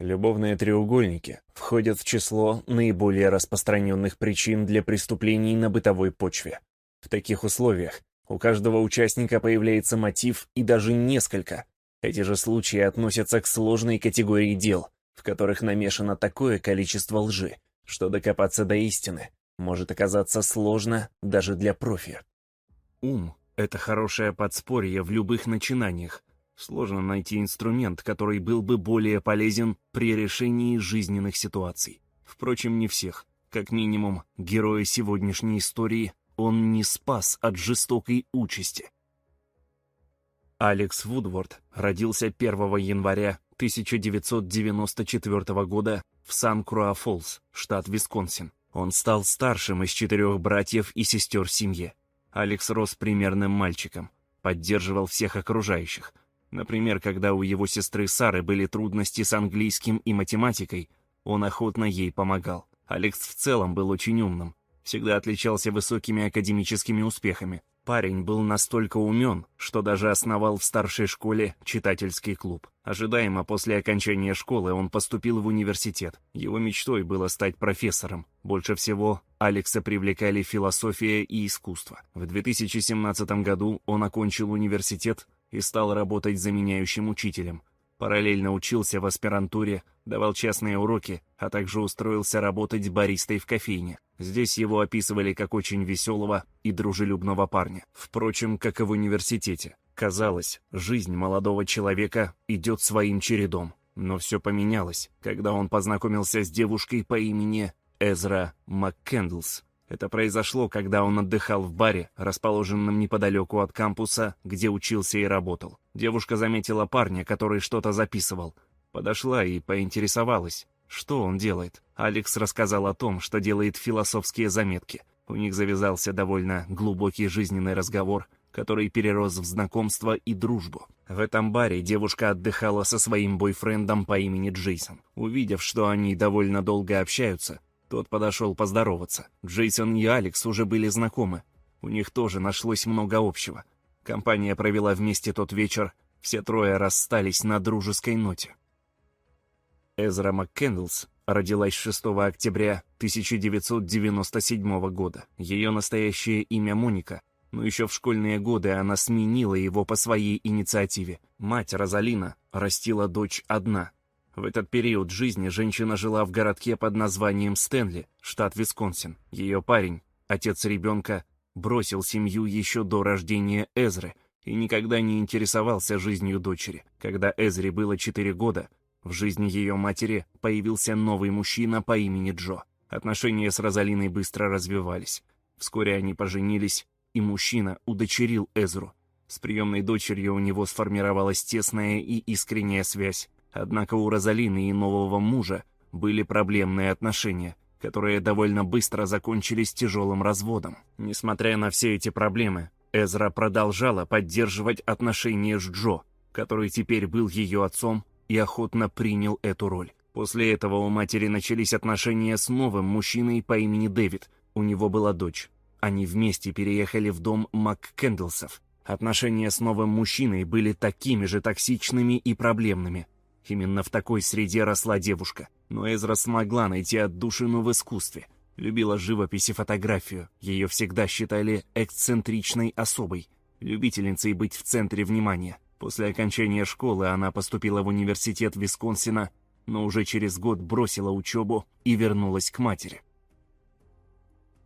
Любовные треугольники входят в число наиболее распространенных причин для преступлений на бытовой почве. В таких условиях у каждого участника появляется мотив и даже несколько. Эти же случаи относятся к сложной категории дел, в которых намешано такое количество лжи, что докопаться до истины может оказаться сложно даже для профи. Ум — это хорошее подспорье в любых начинаниях. Сложно найти инструмент, который был бы более полезен при решении жизненных ситуаций. Впрочем, не всех. Как минимум, героя сегодняшней истории он не спас от жестокой участи. Алекс Вудворд родился 1 января 1994 года в Сан-Круа-Фоллс, штат Висконсин. Он стал старшим из четырех братьев и сестер в семье. Алекс рос примерным мальчиком, поддерживал всех окружающих. Например, когда у его сестры Сары были трудности с английским и математикой, он охотно ей помогал. Алекс в целом был очень умным, всегда отличался высокими академическими успехами. Парень был настолько умен, что даже основал в старшей школе читательский клуб. Ожидаемо после окончания школы он поступил в университет. Его мечтой было стать профессором. Больше всего Алекса привлекали философия и искусство. В 2017 году он окончил университет и стал работать заменяющим учителем. Параллельно учился в аспирантуре, давал частные уроки, а также устроился работать баристой в кофейне. Здесь его описывали как очень веселого и дружелюбного парня. Впрочем, как и в университете. Казалось, жизнь молодого человека идет своим чередом. Но все поменялось, когда он познакомился с девушкой по имени Эзра МакКендлс. Это произошло, когда он отдыхал в баре, расположенном неподалеку от кампуса, где учился и работал. Девушка заметила парня, который что-то записывал. Подошла и поинтересовалась, что он делает. Алекс рассказал о том, что делает философские заметки. У них завязался довольно глубокий жизненный разговор, который перерос в знакомство и дружбу. В этом баре девушка отдыхала со своим бойфрендом по имени Джейсон. Увидев, что они довольно долго общаются, тот подошел поздороваться. Джейсон и Алекс уже были знакомы. У них тоже нашлось много общего. Компания провела вместе тот вечер, все трое расстались на дружеской ноте. Эзра МакКендлс родилась 6 октября 1997 года. Ее настоящее имя Моника, но еще в школьные годы она сменила его по своей инициативе. Мать Розалина растила дочь одна. В этот период жизни женщина жила в городке под названием Стэнли, штат Висконсин. Ее парень, отец ребенка, бросил семью еще до рождения Эзры и никогда не интересовался жизнью дочери. Когда Эзре было 4 года, в жизни ее матери появился новый мужчина по имени Джо. Отношения с Розалиной быстро развивались. Вскоре они поженились, и мужчина удочерил Эзру. С приемной дочерью у него сформировалась тесная и искренняя связь. Однако у Розалины и нового мужа были проблемные отношения, которые довольно быстро закончились тяжелым разводом. Несмотря на все эти проблемы, Эзра продолжала поддерживать отношения с Джо, который теперь был ее отцом и охотно принял эту роль. После этого у матери начались отношения с новым мужчиной по имени Дэвид. У него была дочь. Они вместе переехали в дом МакКендлсов. Отношения с новым мужчиной были такими же токсичными и проблемными. Именно в такой среде росла девушка. Но Эзра смогла найти отдушину в искусстве. Любила живопись и фотографию. Ее всегда считали эксцентричной особой, любительницей быть в центре внимания. После окончания школы она поступила в университет Висконсина, но уже через год бросила учебу и вернулась к матери.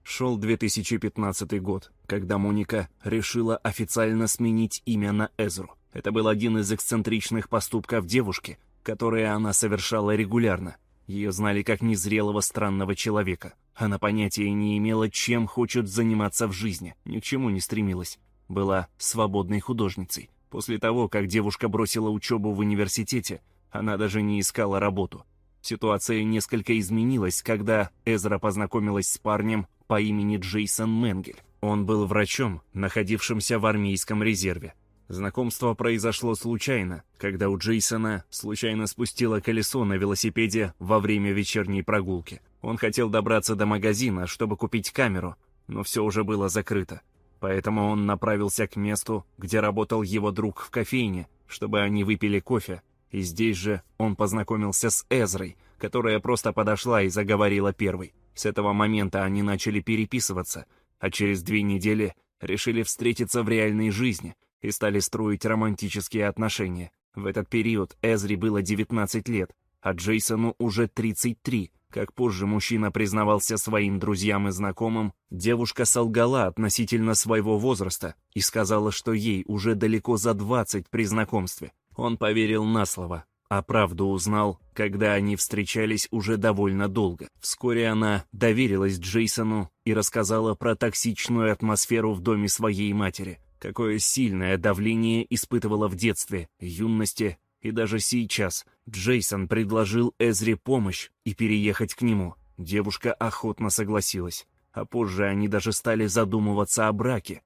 Шел 2015 год, когда Моника решила официально сменить имя на Эзру. Это был один из эксцентричных поступков девушки, которые она совершала регулярно. Ее знали как незрелого странного человека. Она понятия не имела, чем хочет заниматься в жизни, ни к чему не стремилась. Была свободной художницей. После того, как девушка бросила учебу в университете, она даже не искала работу. Ситуация несколько изменилась, когда Эзра познакомилась с парнем по имени Джейсон Менгель. Он был врачом, находившимся в армейском резерве. Знакомство произошло случайно, когда у Джейсона случайно спустило колесо на велосипеде во время вечерней прогулки. Он хотел добраться до магазина, чтобы купить камеру, но все уже было закрыто. Поэтому он направился к месту, где работал его друг в кофейне, чтобы они выпили кофе, И здесь же он познакомился с Эзрой, которая просто подошла и заговорила первой. С этого момента они начали переписываться, а через две недели решили встретиться в реальной жизни и стали строить романтические отношения. В этот период Эзри было 19 лет, а Джейсону уже 33. Как позже мужчина признавался своим друзьям и знакомым, девушка солгала относительно своего возраста и сказала, что ей уже далеко за 20 при знакомстве. Он поверил на слово, а правду узнал, когда они встречались уже довольно долго. Вскоре она доверилась Джейсону и рассказала про токсичную атмосферу в доме своей матери, какое сильное давление испытывала в детстве, юности и даже сейчас Джейсон предложил Эзре помощь и переехать к нему. Девушка охотно согласилась, а позже они даже стали задумываться о браке.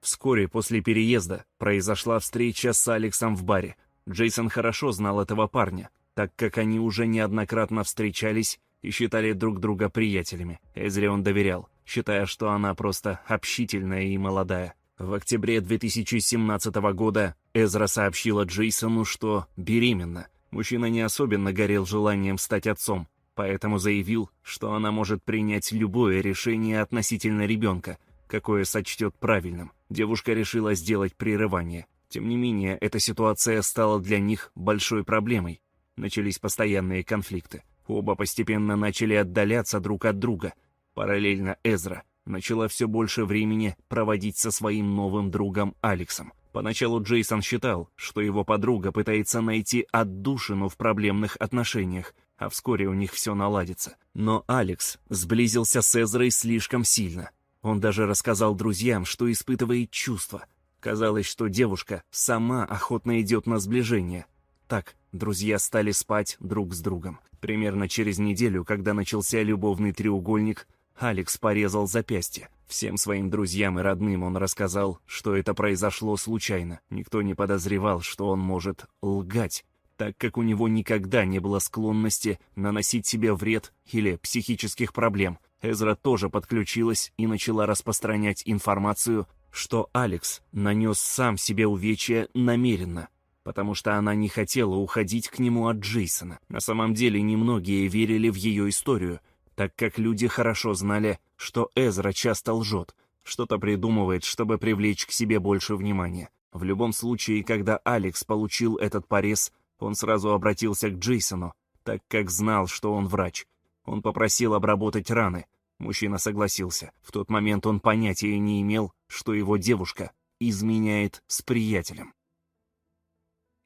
Вскоре после переезда произошла встреча с Алексом в баре. Джейсон хорошо знал этого парня, так как они уже неоднократно встречались и считали друг друга приятелями. Эзре он доверял, считая, что она просто общительная и молодая. В октябре 2017 года Эзра сообщила Джейсону, что беременна. Мужчина не особенно горел желанием стать отцом, поэтому заявил, что она может принять любое решение относительно ребенка, какое сочтет правильным. Девушка решила сделать прерывание. Тем не менее, эта ситуация стала для них большой проблемой. Начались постоянные конфликты. Оба постепенно начали отдаляться друг от друга. Параллельно Эзра начала все больше времени проводить со своим новым другом Алексом. Поначалу Джейсон считал, что его подруга пытается найти отдушину в проблемных отношениях, а вскоре у них все наладится. Но Алекс сблизился с Эзрой слишком сильно. Он даже рассказал друзьям, что испытывает чувства. Казалось, что девушка сама охотно идет на сближение. Так, друзья стали спать друг с другом. Примерно через неделю, когда начался любовный треугольник, Алекс порезал запястье. Всем своим друзьям и родным он рассказал, что это произошло случайно. Никто не подозревал, что он может лгать, так как у него никогда не было склонности наносить себе вред или психических проблем. Эзра тоже подключилась и начала распространять информацию, что Алекс нанес сам себе увечья намеренно, потому что она не хотела уходить к нему от Джейсона. На самом деле немногие верили в ее историю, так как люди хорошо знали, что Эзра часто лжет, что-то придумывает, чтобы привлечь к себе больше внимания. В любом случае, когда Алекс получил этот порез, он сразу обратился к Джейсону, так как знал, что он врач. Он попросил обработать раны. Мужчина согласился. В тот момент он понятия не имел, что его девушка изменяет с приятелем.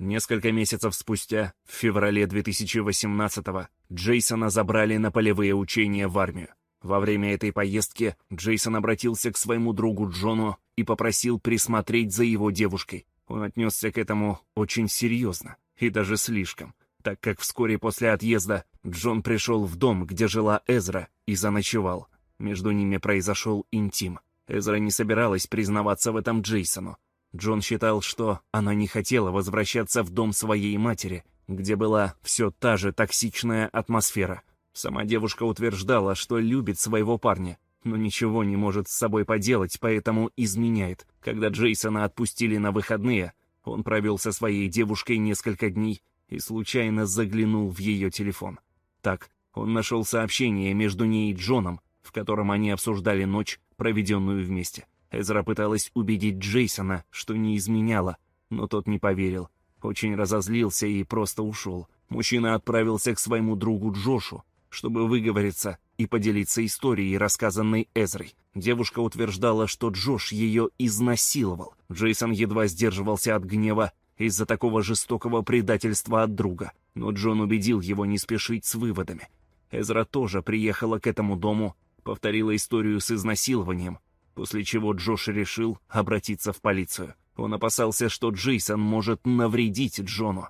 Несколько месяцев спустя, в феврале 2018-го, Джейсона забрали на полевые учения в армию. Во время этой поездки Джейсон обратился к своему другу Джону и попросил присмотреть за его девушкой. Он отнесся к этому очень серьезно, и даже слишком, так как вскоре после отъезда Джон пришел в дом, где жила Эзра, и заночевал. Между ними произошел интим. Эзра не собиралась признаваться в этом Джейсону, Джон считал, что она не хотела возвращаться в дом своей матери, где была все та же токсичная атмосфера. Сама девушка утверждала, что любит своего парня, но ничего не может с собой поделать, поэтому изменяет. Когда Джейсона отпустили на выходные, он провел со своей девушкой несколько дней и случайно заглянул в ее телефон. Так, он нашел сообщение между ней и Джоном, в котором они обсуждали ночь, проведенную вместе. Эзра пыталась убедить Джейсона, что не изменяла, но тот не поверил. Очень разозлился и просто ушел. Мужчина отправился к своему другу Джошу, чтобы выговориться и поделиться историей, рассказанной Эзрой. Девушка утверждала, что Джош ее изнасиловал. Джейсон едва сдерживался от гнева из-за такого жестокого предательства от друга, но Джон убедил его не спешить с выводами. Эзра тоже приехала к этому дому, повторила историю с изнасилованием, после чего Джош решил обратиться в полицию. Он опасался, что Джейсон может навредить Джону.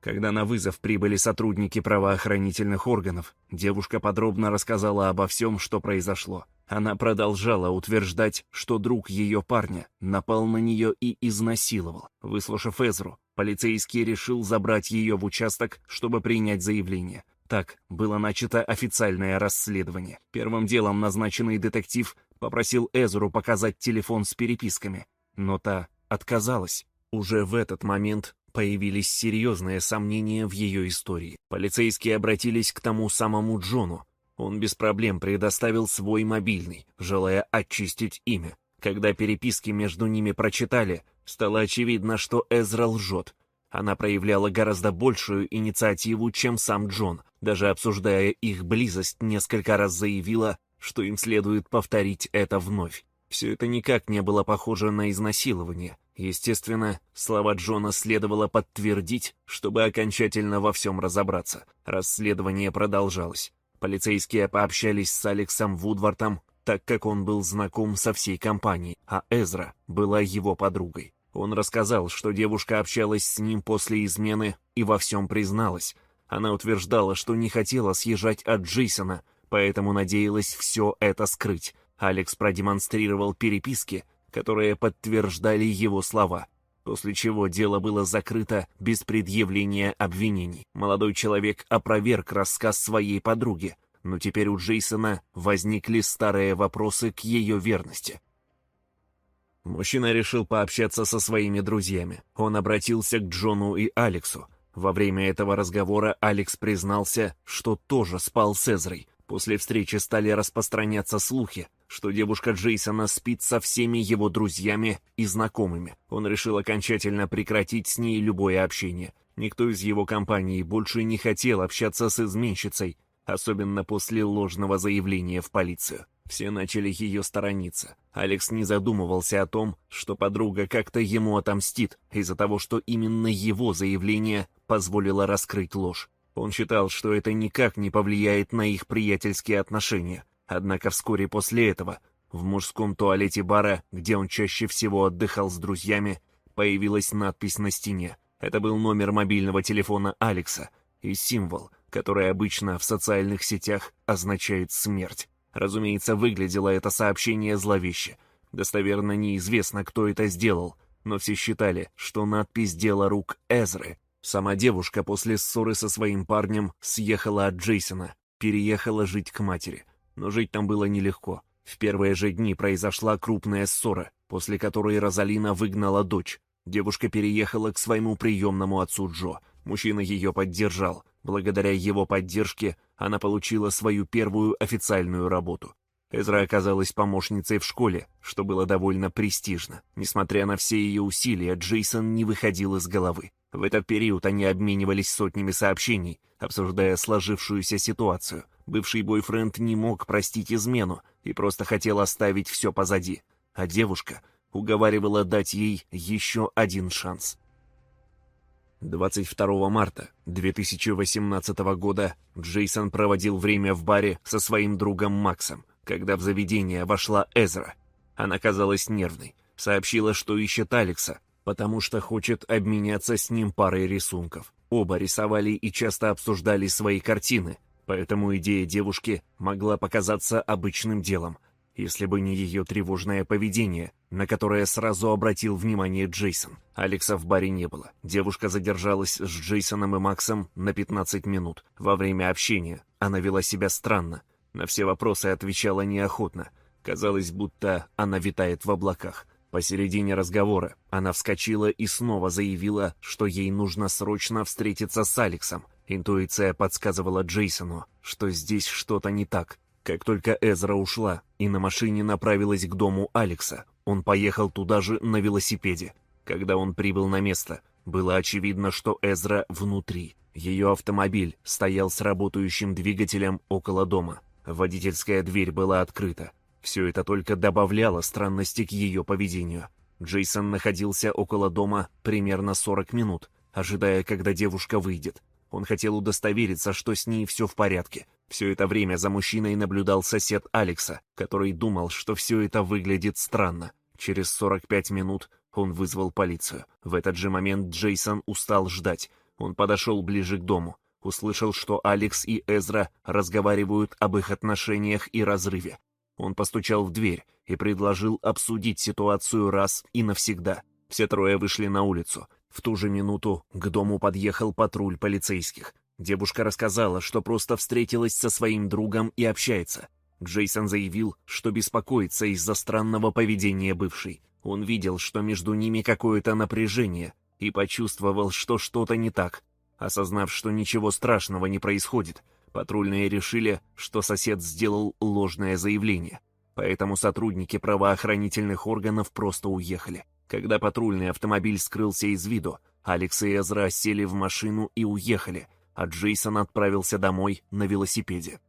Когда на вызов прибыли сотрудники правоохранительных органов, девушка подробно рассказала обо всем, что произошло. Она продолжала утверждать, что друг ее парня напал на нее и изнасиловал. Выслушав Эзру, полицейский решил забрать ее в участок, чтобы принять заявление. Так, было начато официальное расследование. Первым делом назначенный детектив попросил Эзру показать телефон с переписками, но та отказалась. Уже в этот момент появились серьезные сомнения в ее истории. Полицейские обратились к тому самому Джону. Он без проблем предоставил свой мобильный, желая очистить имя. Когда переписки между ними прочитали, стало очевидно, что Эзра лжет. Она проявляла гораздо большую инициативу, чем сам Джон. Даже обсуждая их близость, несколько раз заявила, что им следует повторить это вновь. Все это никак не было похоже на изнасилование. Естественно, слова Джона следовало подтвердить, чтобы окончательно во всем разобраться. Расследование продолжалось. Полицейские пообщались с Алексом Вудвартом, так как он был знаком со всей компанией, а Эзра была его подругой. Он рассказал, что девушка общалась с ним после измены и во всем призналась. Она утверждала, что не хотела съезжать от Джейсона, поэтому надеялась все это скрыть. Алекс продемонстрировал переписки, которые подтверждали его слова, после чего дело было закрыто без предъявления обвинений. Молодой человек опроверг рассказ своей подруги, но теперь у Джейсона возникли старые вопросы к ее верности. Мужчина решил пообщаться со своими друзьями. Он обратился к Джону и Алексу. Во время этого разговора Алекс признался, что тоже спал с Эзрой. После встречи стали распространяться слухи, что девушка Джейсона спит со всеми его друзьями и знакомыми. Он решил окончательно прекратить с ней любое общение. Никто из его компании больше не хотел общаться с изменщицей, особенно после ложного заявления в полицию. Все начали ее сторониться. Алекс не задумывался о том, что подруга как-то ему отомстит из-за того, что именно его заявление позволило раскрыть ложь. Он считал, что это никак не повлияет на их приятельские отношения. Однако вскоре после этого в мужском туалете бара, где он чаще всего отдыхал с друзьями, появилась надпись на стене. Это был номер мобильного телефона Алекса и символ, который обычно в социальных сетях означает «смерть». Разумеется, выглядело это сообщение зловеще. Достоверно неизвестно, кто это сделал, но все считали, что надпись «Дело рук Эзры». Сама девушка после ссоры со своим парнем съехала от Джейсона, переехала жить к матери. Но жить там было нелегко. В первые же дни произошла крупная ссора, после которой Розалина выгнала дочь. Девушка переехала к своему приемному отцу Джо. Мужчина ее поддержал. Благодаря его поддержке она получила свою первую официальную работу. Эзра оказалась помощницей в школе, что было довольно престижно. Несмотря на все ее усилия, Джейсон не выходил из головы. В этот период они обменивались сотнями сообщений, обсуждая сложившуюся ситуацию. Бывший бойфренд не мог простить измену и просто хотел оставить все позади. А девушка уговаривала дать ей еще один шанс. 22 марта 2018 года Джейсон проводил время в баре со своим другом Максом, когда в заведение вошла Эзра. Она казалась нервной, сообщила, что ищет Алекса, потому что хочет обменяться с ним парой рисунков. Оба рисовали и часто обсуждали свои картины, поэтому идея девушки могла показаться обычным делом – если бы не ее тревожное поведение, на которое сразу обратил внимание Джейсон. Алекса в баре не было. Девушка задержалась с Джейсоном и Максом на 15 минут. Во время общения она вела себя странно. На все вопросы отвечала неохотно. Казалось, будто она витает в облаках. Посередине разговора она вскочила и снова заявила, что ей нужно срочно встретиться с Алексом. Интуиция подсказывала Джейсону, что здесь что-то не так. Как только Эзра ушла и на машине направилась к дому Алекса, он поехал туда же на велосипеде. Когда он прибыл на место, было очевидно, что Эзра внутри. Ее автомобиль стоял с работающим двигателем около дома. Водительская дверь была открыта. Все это только добавляло странности к ее поведению. Джейсон находился около дома примерно 40 минут, ожидая, когда девушка выйдет. Он хотел удостовериться, что с ней все в порядке. Все это время за мужчиной наблюдал сосед Алекса, который думал, что все это выглядит странно. Через 45 минут он вызвал полицию. В этот же момент Джейсон устал ждать. Он подошел ближе к дому. Услышал, что Алекс и Эзра разговаривают об их отношениях и разрыве. Он постучал в дверь и предложил обсудить ситуацию раз и навсегда. Все трое вышли на улицу. В ту же минуту к дому подъехал патруль полицейских. Девушка рассказала, что просто встретилась со своим другом и общается. Джейсон заявил, что беспокоится из-за странного поведения бывшей. Он видел, что между ними какое-то напряжение, и почувствовал, что что-то не так. Осознав, что ничего страшного не происходит, патрульные решили, что сосед сделал ложное заявление. Поэтому сотрудники правоохранительных органов просто уехали. Когда патрульный автомобиль скрылся из виду, Алекс и Эзра сели в машину и уехали, а Джейсон отправился домой на велосипеде.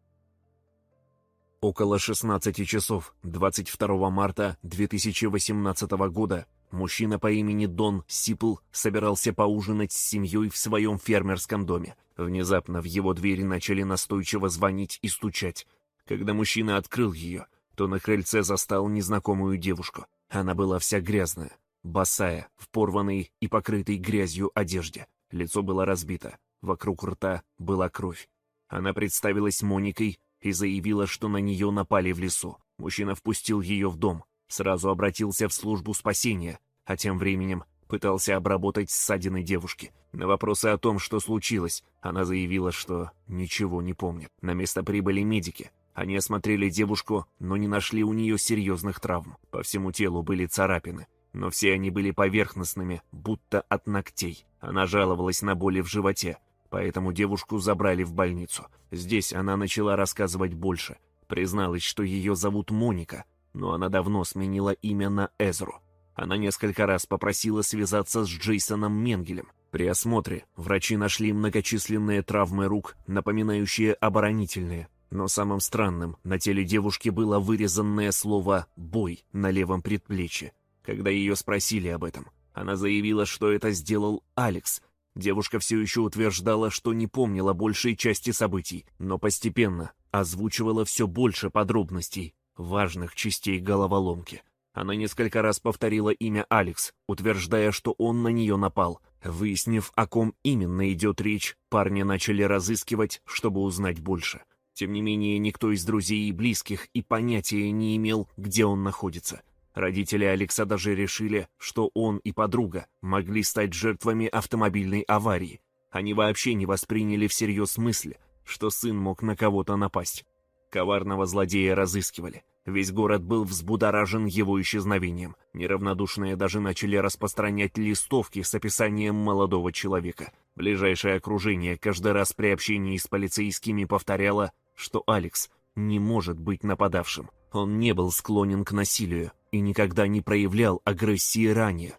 Около 16 часов 22 марта 2018 года мужчина по имени Дон Сипл собирался поужинать с семьей в своем фермерском доме. Внезапно в его двери начали настойчиво звонить и стучать. Когда мужчина открыл ее, то на крыльце застал незнакомую девушку. Она была вся грязная, босая, в порванной и покрытой грязью одежде. Лицо было разбито, вокруг рта была кровь. Она представилась Моникой и заявила, что на нее напали в лесу. Мужчина впустил ее в дом, сразу обратился в службу спасения, а тем временем пытался обработать ссадины девушки. На вопросы о том, что случилось, она заявила, что ничего не помнит. На место прибыли медики. Они осмотрели девушку, но не нашли у нее серьезных травм. По всему телу были царапины, но все они были поверхностными, будто от ногтей. Она жаловалась на боли в животе, поэтому девушку забрали в больницу. Здесь она начала рассказывать больше. Призналась, что ее зовут Моника, но она давно сменила имя на Эзру. Она несколько раз попросила связаться с Джейсоном Менгелем. При осмотре врачи нашли многочисленные травмы рук, напоминающие оборонительные. Но самым странным на теле девушки было вырезанное слово «бой» на левом предплечье. Когда ее спросили об этом, она заявила, что это сделал Алекс, Девушка все еще утверждала, что не помнила большей части событий, но постепенно озвучивала все больше подробностей, важных частей головоломки. Она несколько раз повторила имя Алекс, утверждая, что он на нее напал. Выяснив, о ком именно идет речь, парни начали разыскивать, чтобы узнать больше. Тем не менее, никто из друзей и близких и понятия не имел, где он находится. Родители Алекса даже решили, что он и подруга могли стать жертвами автомобильной аварии. Они вообще не восприняли всерьез мысли, что сын мог на кого-то напасть. Коварного злодея разыскивали. Весь город был взбудоражен его исчезновением. Неравнодушные даже начали распространять листовки с описанием молодого человека. Ближайшее окружение каждый раз при общении с полицейскими повторяло, что Алекс не может быть нападавшим. Он не был склонен к насилию и никогда не проявлял агрессии ранее.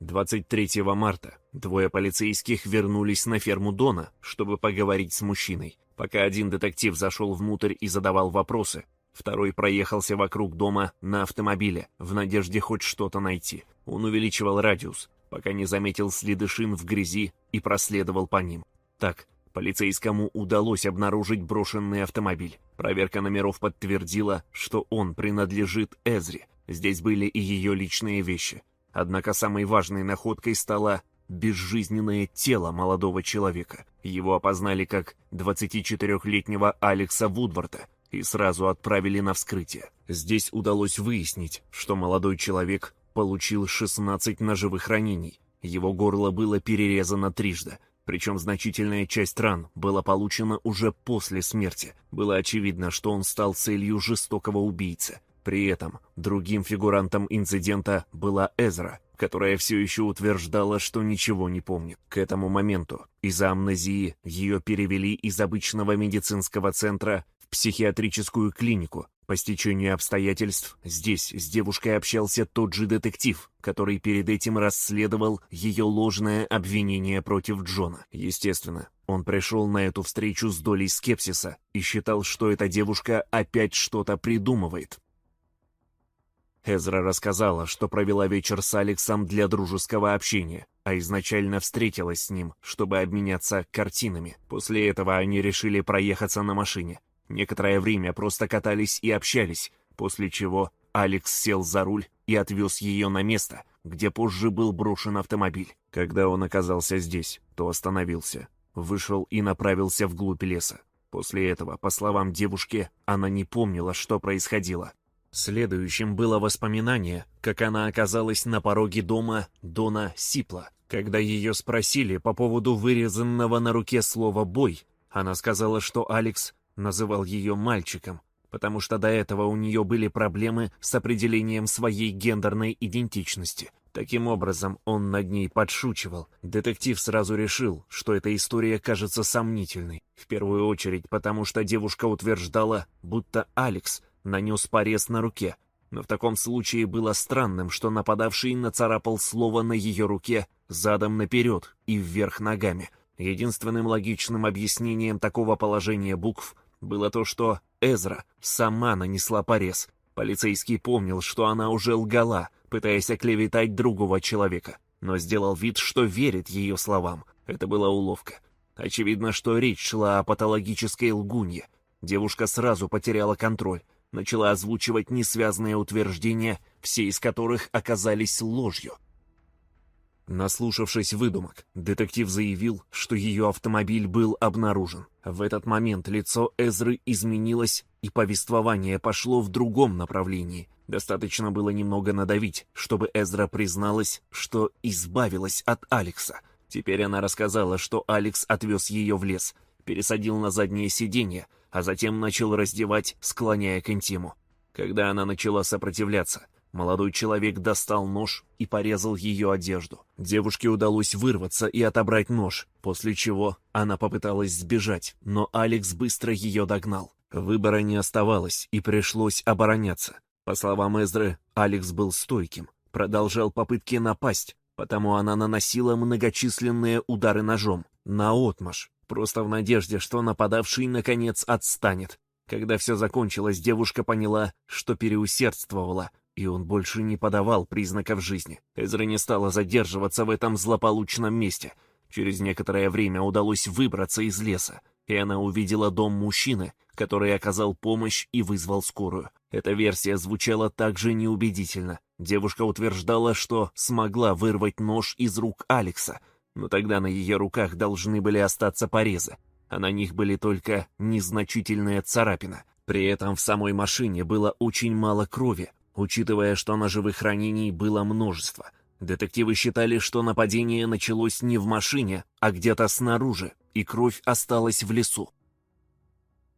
23 марта двое полицейских вернулись на ферму Дона, чтобы поговорить с мужчиной. Пока один детектив зашел внутрь и задавал вопросы, второй проехался вокруг дома на автомобиле в надежде хоть что-то найти. Он увеличивал радиус, пока не заметил следы шин в грязи и проследовал по ним. Так, Полицейскому удалось обнаружить брошенный автомобиль. Проверка номеров подтвердила, что он принадлежит Эзре. Здесь были и ее личные вещи. Однако самой важной находкой стало безжизненное тело молодого человека. Его опознали как 24-летнего Алекса Вудварда и сразу отправили на вскрытие. Здесь удалось выяснить, что молодой человек получил 16 ножевых ранений. Его горло было перерезано трижды, причем значительная часть ран была получена уже после смерти. Было очевидно, что он стал целью жестокого убийцы. При этом другим фигурантом инцидента была Эзра, которая все еще утверждала, что ничего не помнит. К этому моменту из-за амнезии ее перевели из обычного медицинского центра психиатрическую клинику, по стечению обстоятельств, здесь с девушкой общался тот же детектив, который перед этим расследовал ее ложное обвинение против Джона. Естественно, он пришел на эту встречу с долей скепсиса и считал, что эта девушка опять что-то придумывает. Эзра рассказала, что провела вечер с Алексом для дружеского общения, а изначально встретилась с ним, чтобы обменяться картинами. После этого они решили проехаться на машине. Некоторое время просто катались и общались, после чего Алекс сел за руль и отвез ее на место, где позже был брошен автомобиль. Когда он оказался здесь, то остановился, вышел и направился вглубь леса. После этого, по словам девушки, она не помнила, что происходило. Следующим было воспоминание, как она оказалась на пороге дома Дона Сипла. Когда ее спросили по поводу вырезанного на руке слова «бой», она сказала, что Алекс называл ее мальчиком, потому что до этого у нее были проблемы с определением своей гендерной идентичности. Таким образом, он над ней подшучивал. Детектив сразу решил, что эта история кажется сомнительной. В первую очередь, потому что девушка утверждала, будто Алекс нанес порез на руке. Но в таком случае было странным, что нападавший нацарапал слово на ее руке задом наперед и вверх ногами. Единственным логичным объяснением такого положения букв было то, что Эзра сама нанесла порез. Полицейский помнил, что она уже лгала, пытаясь оклеветать другого человека, но сделал вид, что верит ее словам. Это была уловка. Очевидно, что речь шла о патологической лгунье. Девушка сразу потеряла контроль, начала озвучивать несвязные утверждения, все из которых оказались ложью. Наслушавшись выдумок, детектив заявил, что ее автомобиль был обнаружен. В этот момент лицо Эзры изменилось, и повествование пошло в другом направлении. Достаточно было немного надавить, чтобы Эзра призналась, что избавилась от Алекса. Теперь она рассказала, что Алекс отвез ее в лес, пересадил на заднее сиденье, а затем начал раздевать, склоняя к интиму. Когда она начала сопротивляться, молодой человек достал нож и порезал ее одежду. Девушке удалось вырваться и отобрать нож, после чего она попыталась сбежать, но Алекс быстро ее догнал. Выбора не оставалось, и пришлось обороняться. По словам Эзры, Алекс был стойким, продолжал попытки напасть, потому она наносила многочисленные удары ножом, наотмашь, просто в надежде, что нападавший, наконец, отстанет. Когда все закончилось, девушка поняла, что переусердствовала, и он больше не подавал признаков жизни. Эзра не стала задерживаться в этом злополучном месте. Через некоторое время удалось выбраться из леса, и она увидела дом мужчины, который оказал помощь и вызвал скорую. Эта версия звучала также неубедительно. Девушка утверждала, что смогла вырвать нож из рук Алекса, но тогда на ее руках должны были остаться порезы, а на них были только незначительные царапины. При этом в самой машине было очень мало крови, учитывая, что ножевых ранений было множество. Детективы считали, что нападение началось не в машине, а где-то снаружи, и кровь осталась в лесу.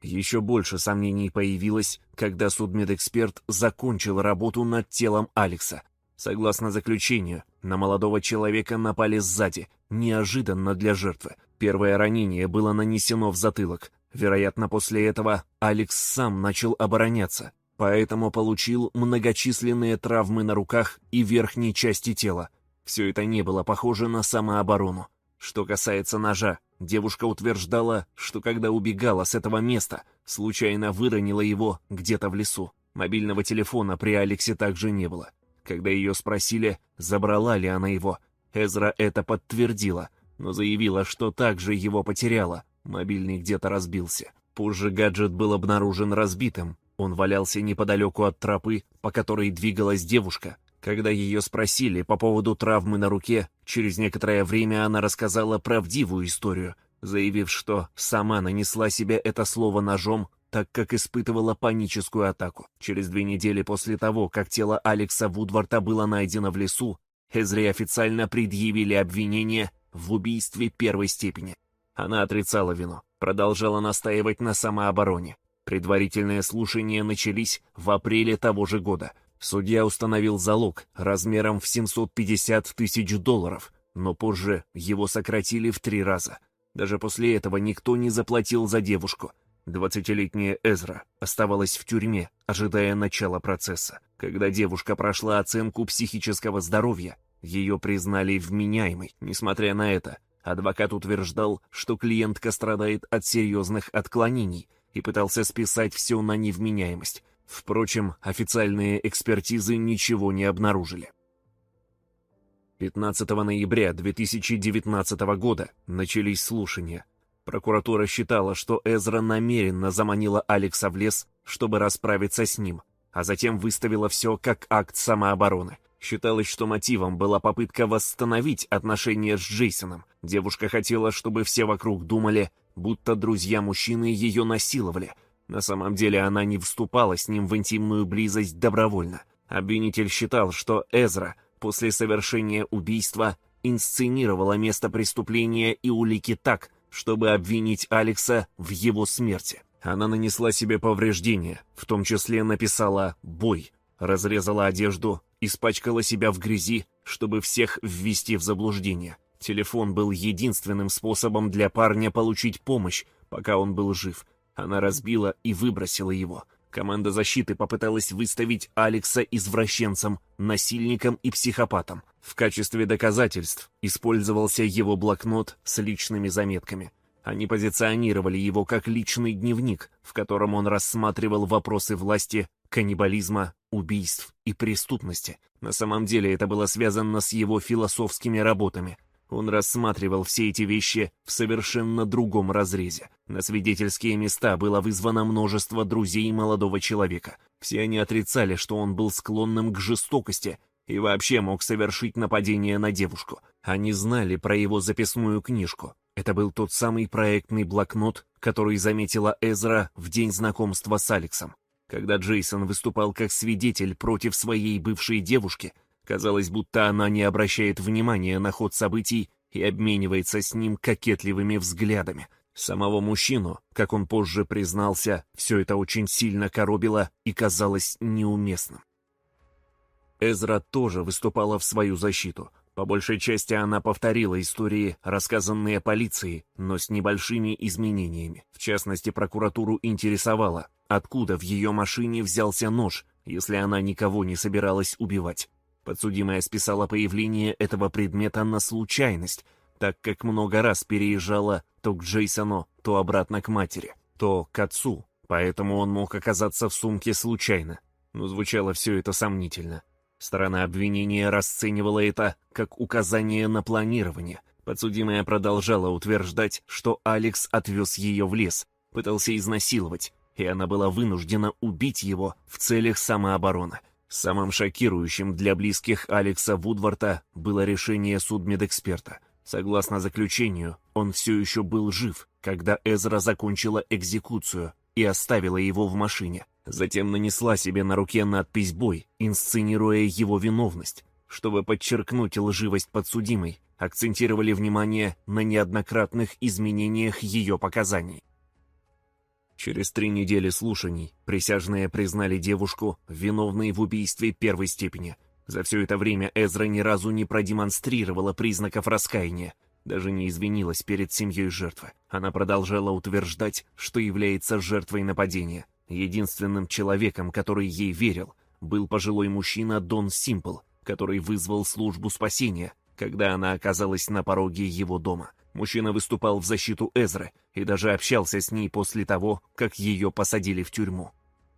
Еще больше сомнений появилось, когда судмедэксперт закончил работу над телом Алекса. Согласно заключению, на молодого человека напали сзади, неожиданно для жертвы. Первое ранение было нанесено в затылок. Вероятно, после этого Алекс сам начал обороняться, поэтому получил многочисленные травмы на руках и верхней части тела. Все это не было похоже на самооборону. Что касается ножа, девушка утверждала, что когда убегала с этого места, случайно выронила его где-то в лесу. Мобильного телефона при Алексе также не было. Когда ее спросили, забрала ли она его, Эзра это подтвердила, но заявила, что также его потеряла. Мобильный где-то разбился. Позже гаджет был обнаружен разбитым. Он валялся неподалеку от тропы, по которой двигалась девушка, когда ее спросили по поводу травмы на руке, через некоторое время она рассказала правдивую историю, заявив, что сама нанесла себе это слово ножом, так как испытывала паническую атаку. Через две недели после того, как тело Алекса Вудварта было найдено в лесу, Эзри официально предъявили обвинение в убийстве первой степени. Она отрицала вину, продолжала настаивать на самообороне. Предварительные слушания начались в апреле того же года — Судья установил залог размером в 750 тысяч долларов, но позже его сократили в три раза. Даже после этого никто не заплатил за девушку. Двадцатилетняя Эзра оставалась в тюрьме, ожидая начала процесса. Когда девушка прошла оценку психического здоровья, ее признали вменяемой. Несмотря на это, адвокат утверждал, что клиентка страдает от серьезных отклонений и пытался списать все на невменяемость. Впрочем, официальные экспертизы ничего не обнаружили. 15 ноября 2019 года начались слушания. Прокуратура считала, что Эзра намеренно заманила Алекса в лес, чтобы расправиться с ним, а затем выставила все как акт самообороны. Считалось, что мотивом была попытка восстановить отношения с Джейсоном. Девушка хотела, чтобы все вокруг думали, будто друзья мужчины ее насиловали – на самом деле она не вступала с ним в интимную близость добровольно. Обвинитель считал, что Эзра после совершения убийства инсценировала место преступления и улики так, чтобы обвинить Алекса в его смерти. Она нанесла себе повреждения, в том числе написала «бой», разрезала одежду, испачкала себя в грязи, чтобы всех ввести в заблуждение. Телефон был единственным способом для парня получить помощь, пока он был жив. Она разбила и выбросила его. Команда защиты попыталась выставить Алекса извращенцем, насильником и психопатом. В качестве доказательств использовался его блокнот с личными заметками. Они позиционировали его как личный дневник, в котором он рассматривал вопросы власти, каннибализма, убийств и преступности. На самом деле это было связано с его философскими работами. Он рассматривал все эти вещи в совершенно другом разрезе. На свидетельские места было вызвано множество друзей молодого человека. Все они отрицали, что он был склонным к жестокости и вообще мог совершить нападение на девушку. Они знали про его записную книжку. Это был тот самый проектный блокнот, который заметила Эзра в день знакомства с Алексом. Когда Джейсон выступал как свидетель против своей бывшей девушки – Казалось, будто она не обращает внимания на ход событий и обменивается с ним кокетливыми взглядами. Самого мужчину, как он позже признался, все это очень сильно коробило и казалось неуместным. Эзра тоже выступала в свою защиту. По большей части она повторила истории, рассказанные полицией, но с небольшими изменениями. В частности, прокуратуру интересовало, откуда в ее машине взялся нож, если она никого не собиралась убивать. Подсудимая списала появление этого предмета на случайность, так как много раз переезжала то к Джейсону, то обратно к матери, то к отцу, поэтому он мог оказаться в сумке случайно. Но звучало все это сомнительно. Сторона обвинения расценивала это как указание на планирование. Подсудимая продолжала утверждать, что Алекс отвез ее в лес, пытался изнасиловать, и она была вынуждена убить его в целях самообороны. Самым шокирующим для близких Алекса Вудворта было решение судмедэксперта. Согласно заключению, он все еще был жив, когда Эзра закончила экзекуцию и оставила его в машине. Затем нанесла себе на руке надпись «Бой», инсценируя его виновность. Чтобы подчеркнуть лживость подсудимой, акцентировали внимание на неоднократных изменениях ее показаний. Через три недели слушаний присяжные признали девушку виновной в убийстве первой степени. За все это время Эзра ни разу не продемонстрировала признаков раскаяния, даже не извинилась перед семьей жертвы. Она продолжала утверждать, что является жертвой нападения. Единственным человеком, который ей верил, был пожилой мужчина Дон Симпл, который вызвал службу спасения, когда она оказалась на пороге его дома. Мужчина выступал в защиту Эзры и даже общался с ней после того, как ее посадили в тюрьму.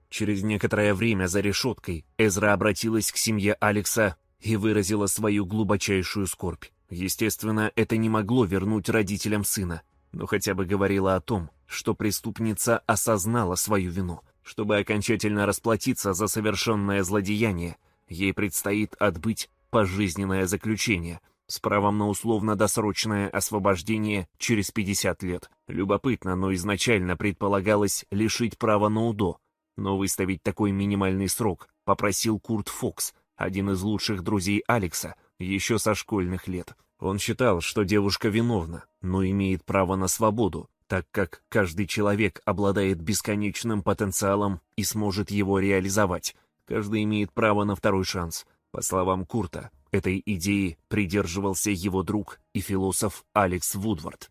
Через некоторое время за решеткой Эзра обратилась к семье Алекса и выразила свою глубочайшую скорбь. Естественно, это не могло вернуть родителям сына, но хотя бы говорило о том, что преступница осознала свою вину. Чтобы окончательно расплатиться за совершенное злодеяние, ей предстоит отбыть пожизненное заключение – с правом на условно-досрочное освобождение через 50 лет. Любопытно, но изначально предполагалось лишить права на УДО. Но выставить такой минимальный срок попросил Курт Фокс, один из лучших друзей Алекса, еще со школьных лет. Он считал, что девушка виновна, но имеет право на свободу, так как каждый человек обладает бесконечным потенциалом и сможет его реализовать. Каждый имеет право на второй шанс. По словам Курта, Этой идеи придерживался его друг и философ Алекс Вудвард.